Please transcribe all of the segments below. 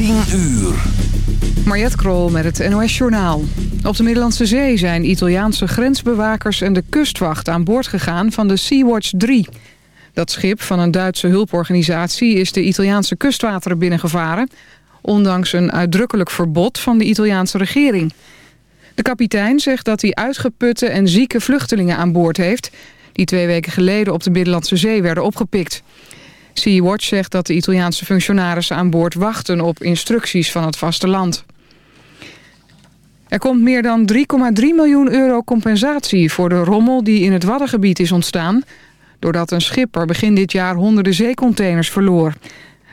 10 uur. Mariette Krol met het NOS Journaal. Op de Middellandse Zee zijn Italiaanse grensbewakers en de kustwacht aan boord gegaan van de Sea-Watch 3. Dat schip van een Duitse hulporganisatie is de Italiaanse kustwateren binnengevaren... ondanks een uitdrukkelijk verbod van de Italiaanse regering. De kapitein zegt dat hij uitgeputte en zieke vluchtelingen aan boord heeft... die twee weken geleden op de Middellandse Zee werden opgepikt. Sea-Watch zegt dat de Italiaanse functionarissen aan boord wachten op instructies van het vasteland. Er komt meer dan 3,3 miljoen euro compensatie voor de rommel die in het Waddengebied is ontstaan... doordat een schipper begin dit jaar honderden zeecontainers verloor.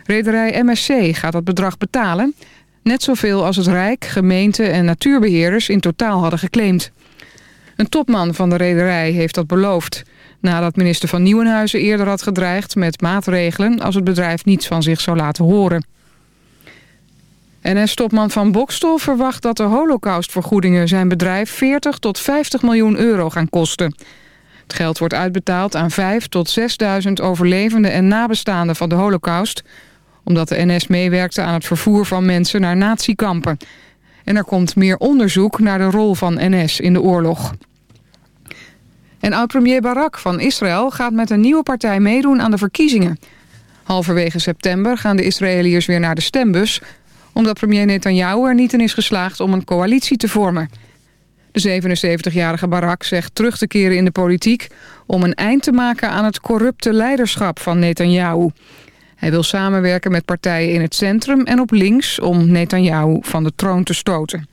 Rederij MSC gaat dat bedrag betalen... net zoveel als het Rijk, gemeente en natuurbeheerders in totaal hadden geclaimd. Een topman van de rederij heeft dat beloofd... nadat minister van Nieuwenhuizen eerder had gedreigd met maatregelen... als het bedrijf niets van zich zou laten horen. NS-topman Van Bokstel verwacht dat de holocaustvergoedingen zijn bedrijf 40 tot 50 miljoen euro gaan kosten. Het geld wordt uitbetaald aan 5 tot 6.000 overlevenden en nabestaanden van de holocaust... omdat de NS meewerkte aan het vervoer van mensen naar natiekampen. En er komt meer onderzoek naar de rol van NS in de oorlog. En oud-premier Barak van Israël gaat met een nieuwe partij meedoen aan de verkiezingen. Halverwege september gaan de Israëliërs weer naar de stembus omdat premier Netanyahu er niet in is geslaagd om een coalitie te vormen. De 77-jarige Barak zegt terug te keren in de politiek... om een eind te maken aan het corrupte leiderschap van Netanyahu. Hij wil samenwerken met partijen in het centrum en op links... om Netanyahu van de troon te stoten.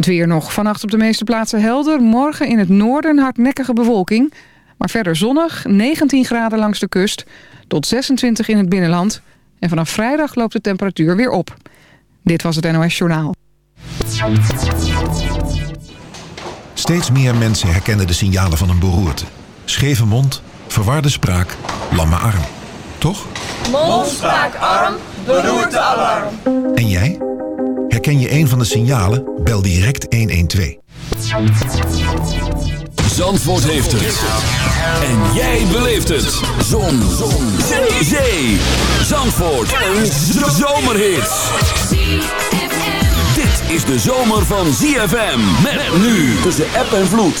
Het weer nog. Vannacht op de meeste plaatsen helder. Morgen in het noorden hardnekkige bewolking. Maar verder zonnig, 19 graden langs de kust... tot 26 in het binnenland... En vanaf vrijdag loopt de temperatuur weer op. Dit was het NOS Journaal. Steeds meer mensen herkennen de signalen van een beroerte. Scheve mond, verwarde spraak, lamme arm. Toch? Mond, spraak, arm, beroerte, alarm. En jij? Herken je een van de signalen? Bel direct 112. Zandvoort heeft het. En jij beleeft het. Zon. Zon. Zee. Zee. Zandvoort. Een zomerhit. Dit is de zomer van ZFM. Met nu tussen app en vloed.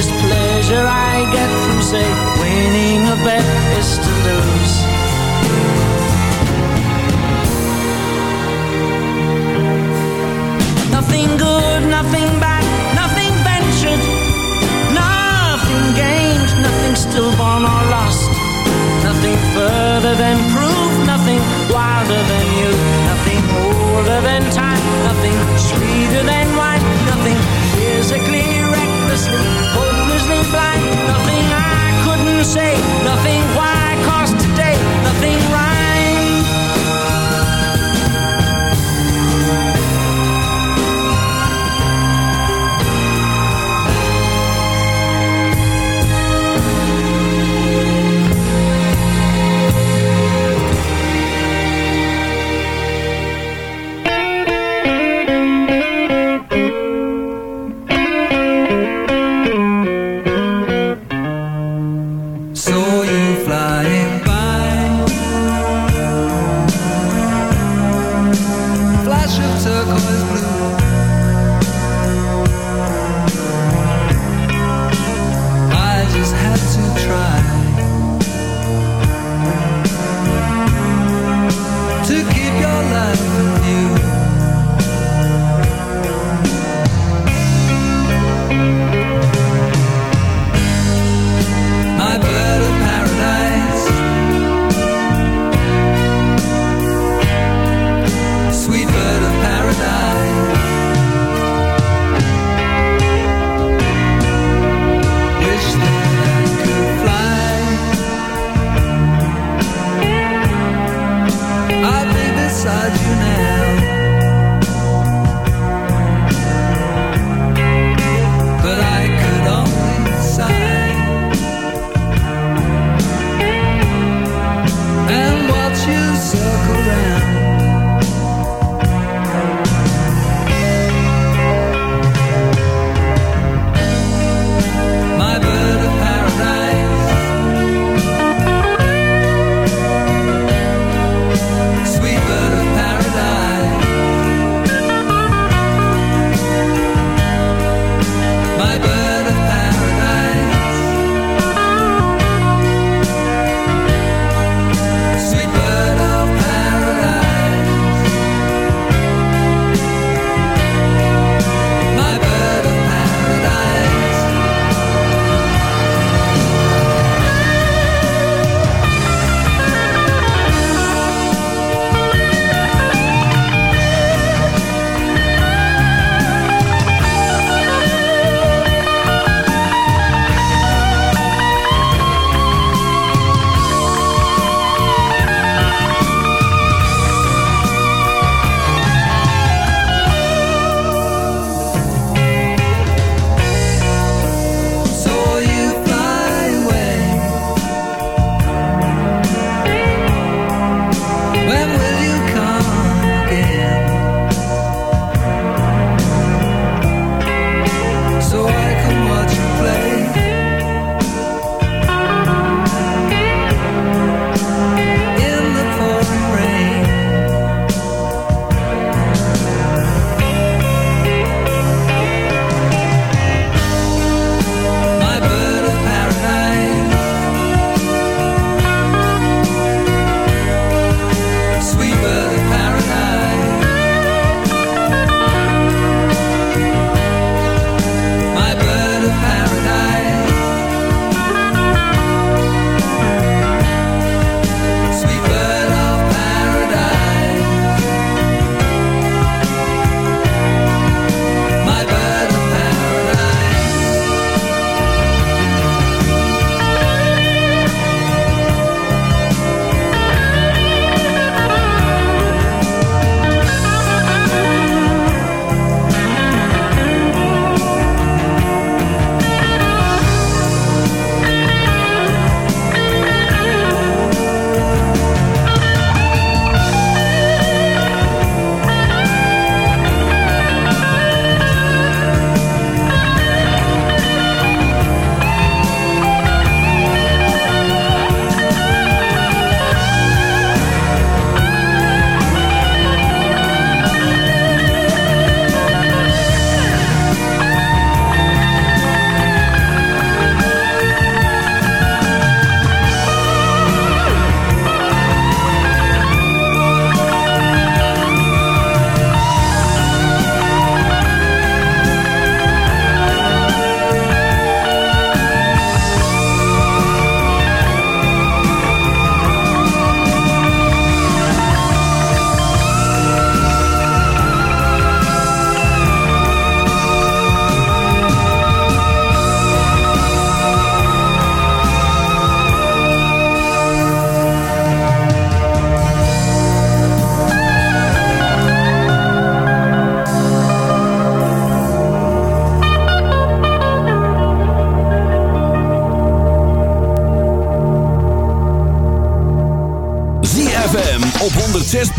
greatest pleasure I get from, say, winning a bet say nothing.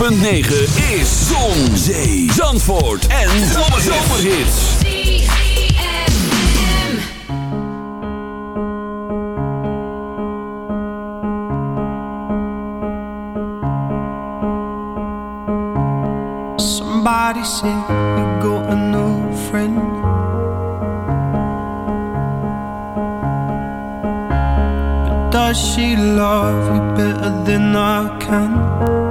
Is Zon, Zee, Zandvoort en Zomerhits. Somebody said you got a new friend But does she love you better than I can?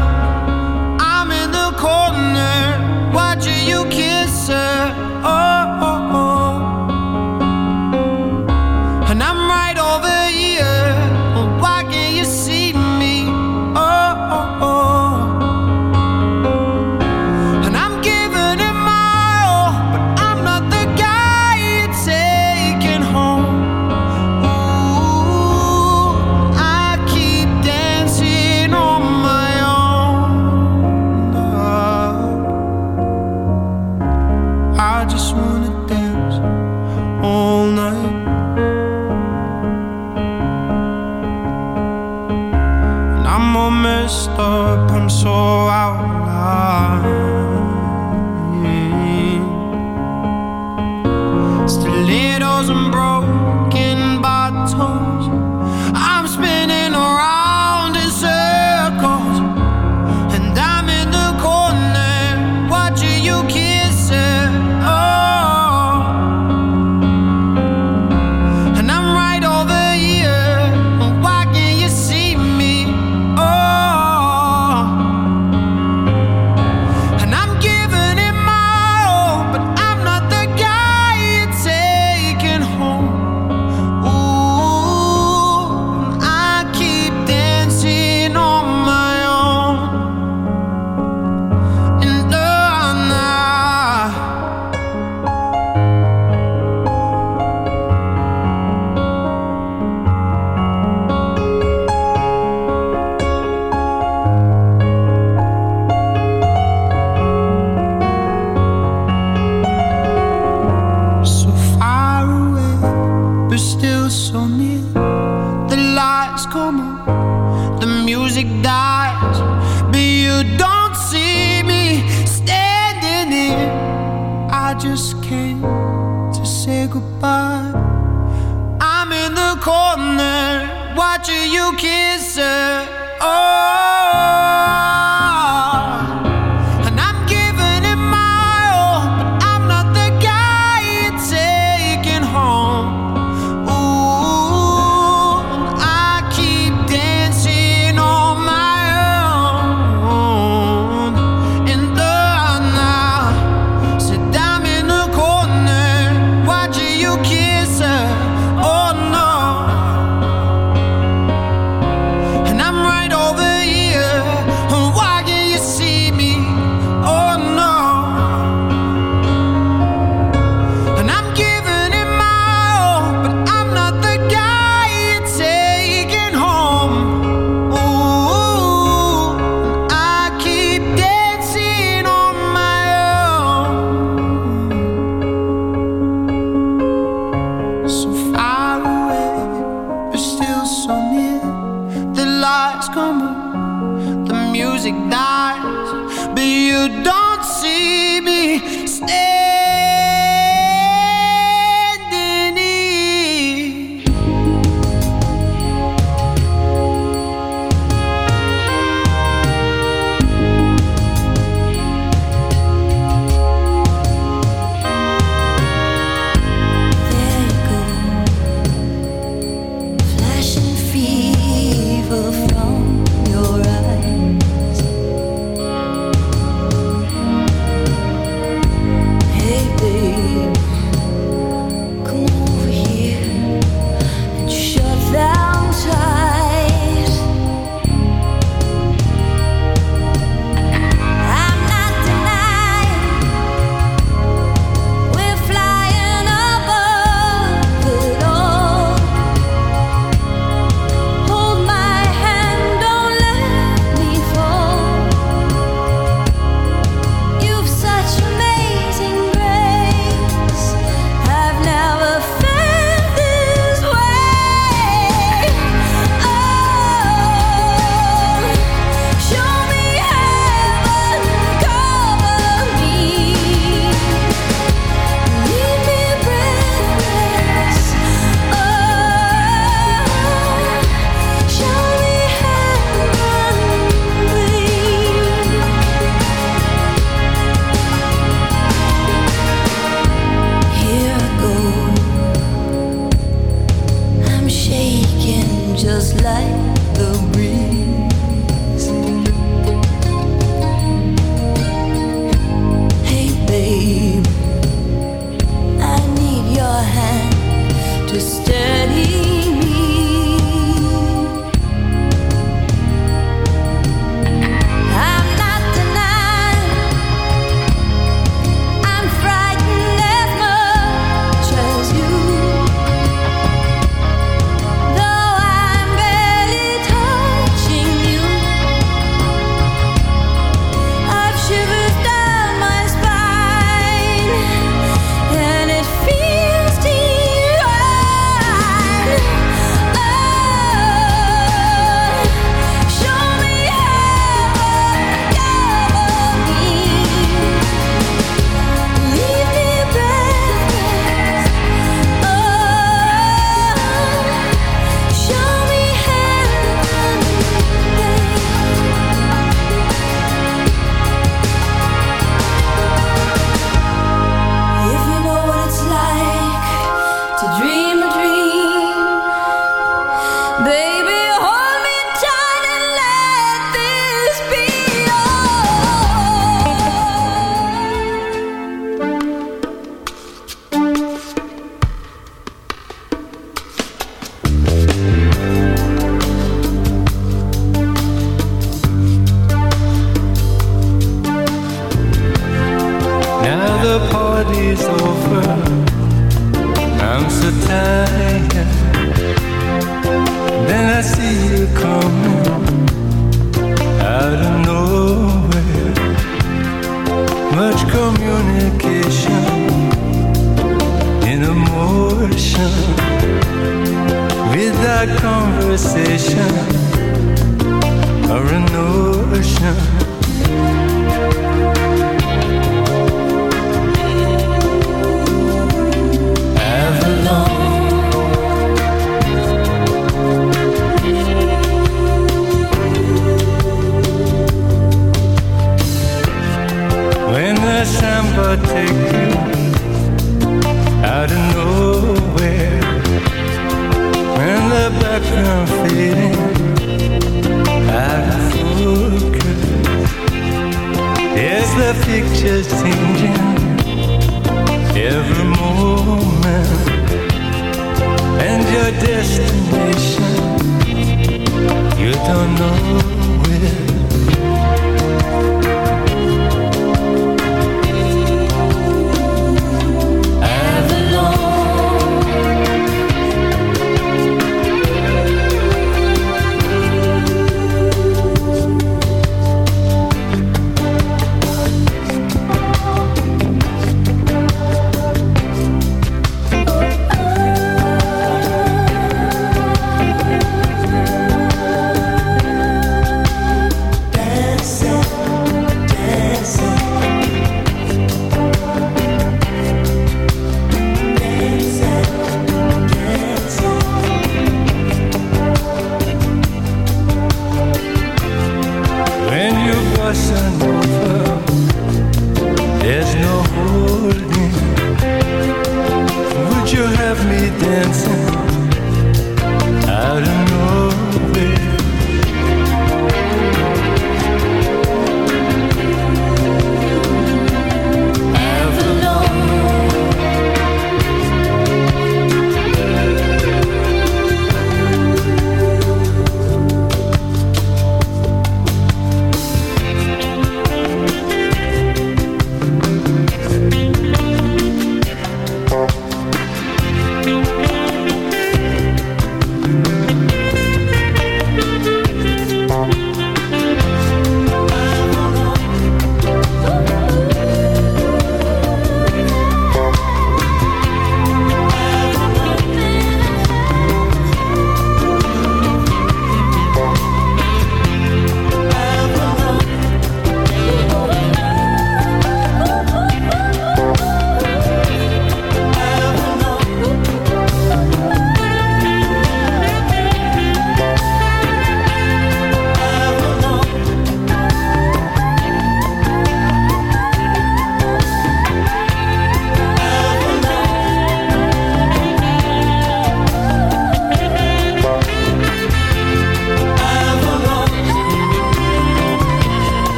you conversation without conversation or a notion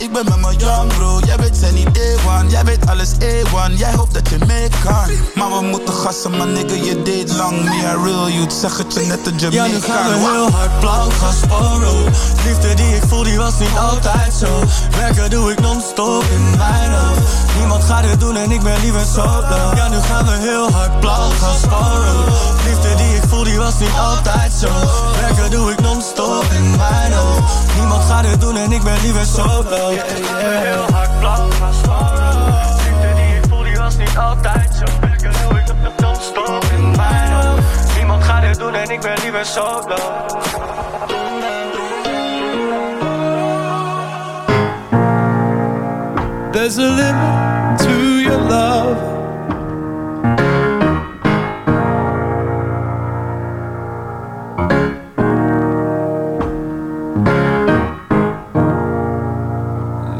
Ik ben met mijn young bro. Jij weet zijn niet A1, jij weet alles A1. Jij hoopt dat je mee kan. Maar we moeten gassen, maar nigga, je deed lang. A real youth, zeg het je net een Jamaican. Ja, nu gaan we heel hard blauw gaan sporen. Liefde die ik voel, die was niet altijd zo. Werken doe ik non-stop in mijn hoofd. Niemand gaat het doen en ik ben liever solo. Ja, nu gaan we heel hard blauw gaan sporen. Liefde die ik voel, die was niet altijd zo. Werken doe ik non-stop in mijn hoofd. Niemand gaat het doen en ik ben liever solo yeah, yeah. Heel hard blauw gaan sparen Liefde die ik voel, die was niet altijd zo Werken doe ik op de non-stop in mijn hoofd. Niemand gaat het doen en ik ben liever solo. There's a limit to your love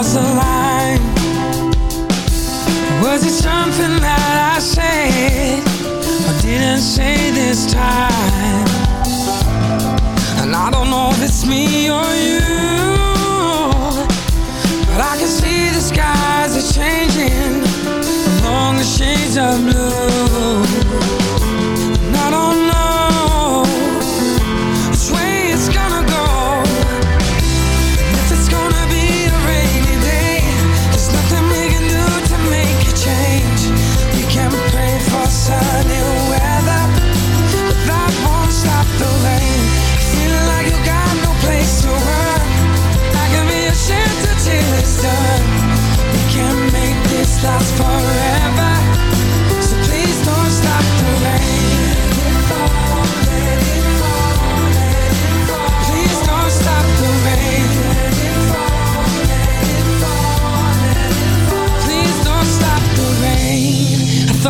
cross the line? Was it something that I said or didn't say this time? And I don't know if it's me or you, but I can see the skies are changing along the shades of blue.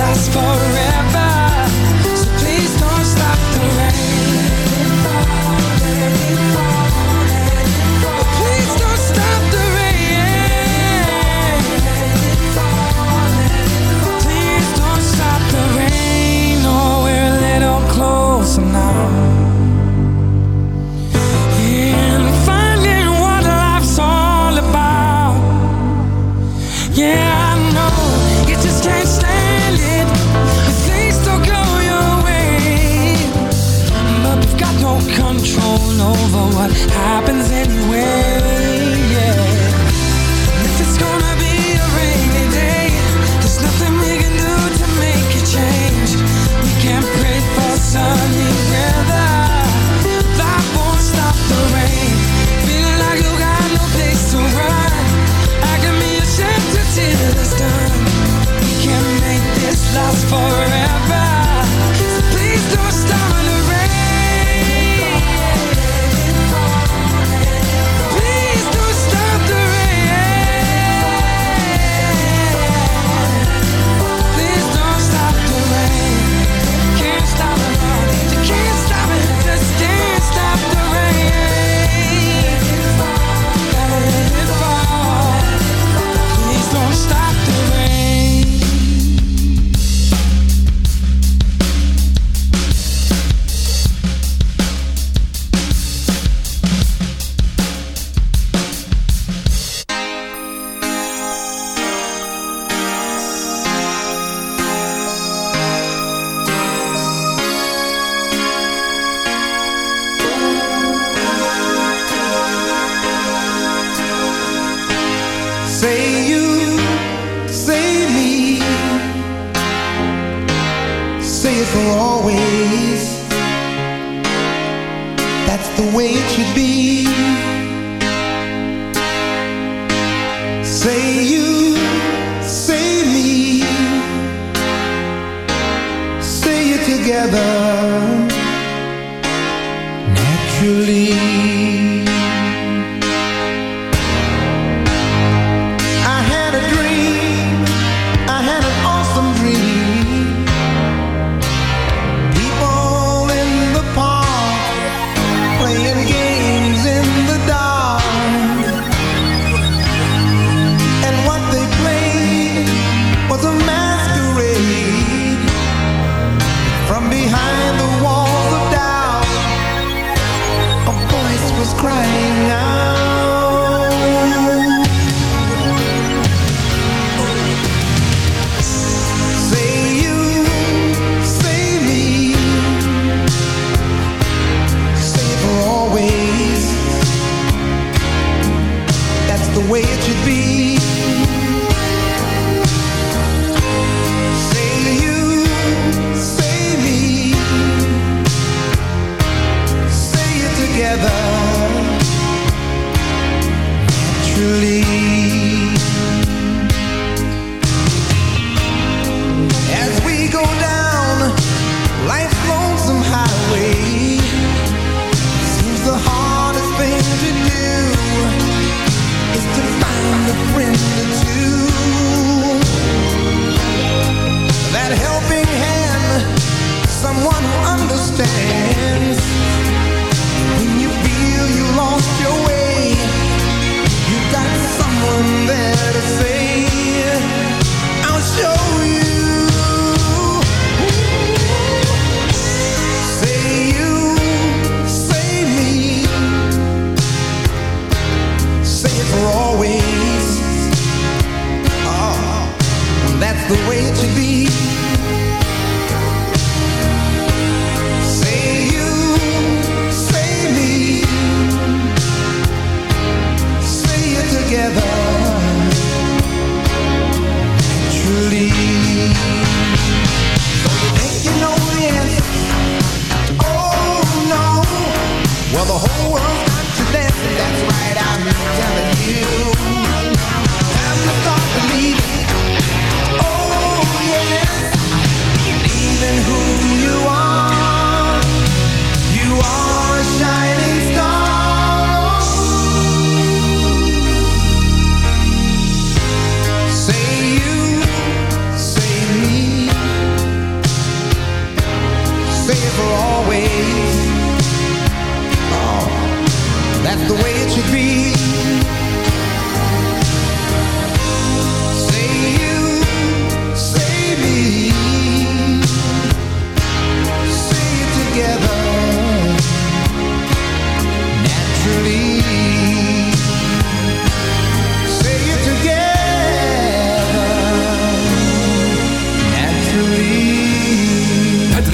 last fall.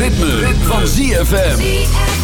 Ritme, van ZFM.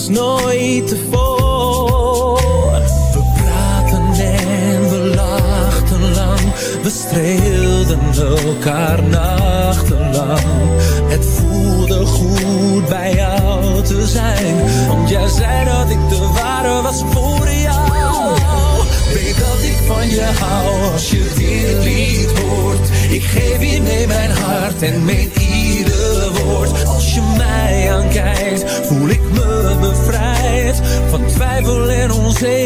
nos no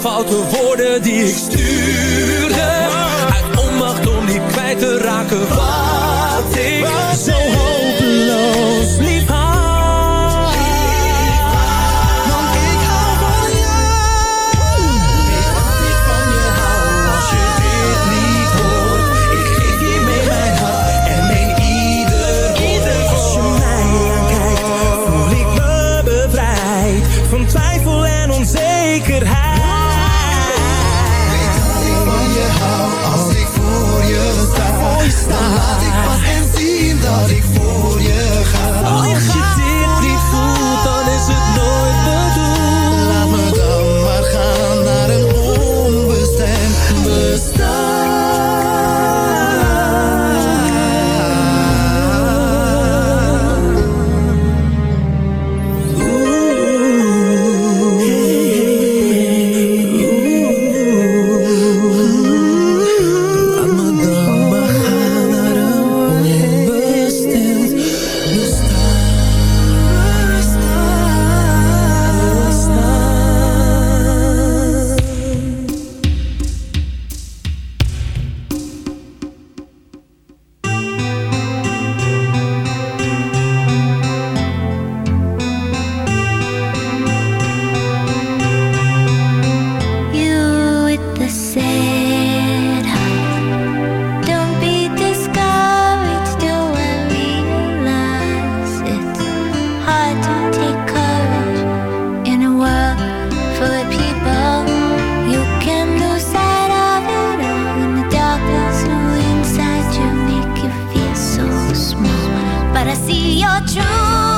foute woorden die ik stuurde wanna see your truth.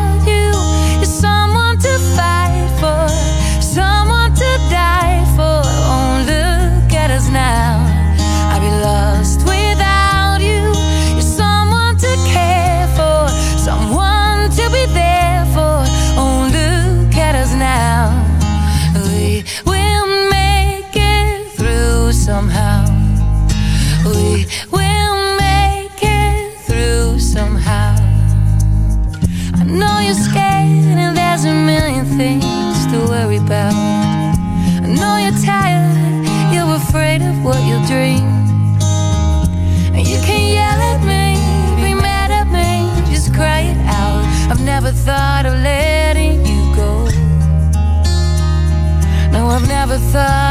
thought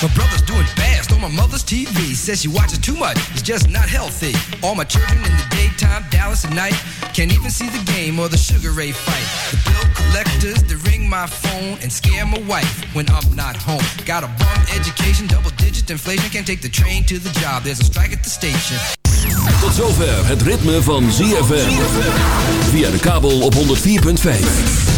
My brother's doing fast on my mother's TV. Says she watches too much, it's just not healthy. All my children in the daytime, Dallas at night. Can't even see the game or the Sugar Ray fight. The bill collectors, they ring my phone and scare my wife when I'm not home. Got a bum education, double digit inflation. Can't take the train to the job, there's a strike at the station. Tot zover het ritme van ZFM. Via de kabel op 104.5.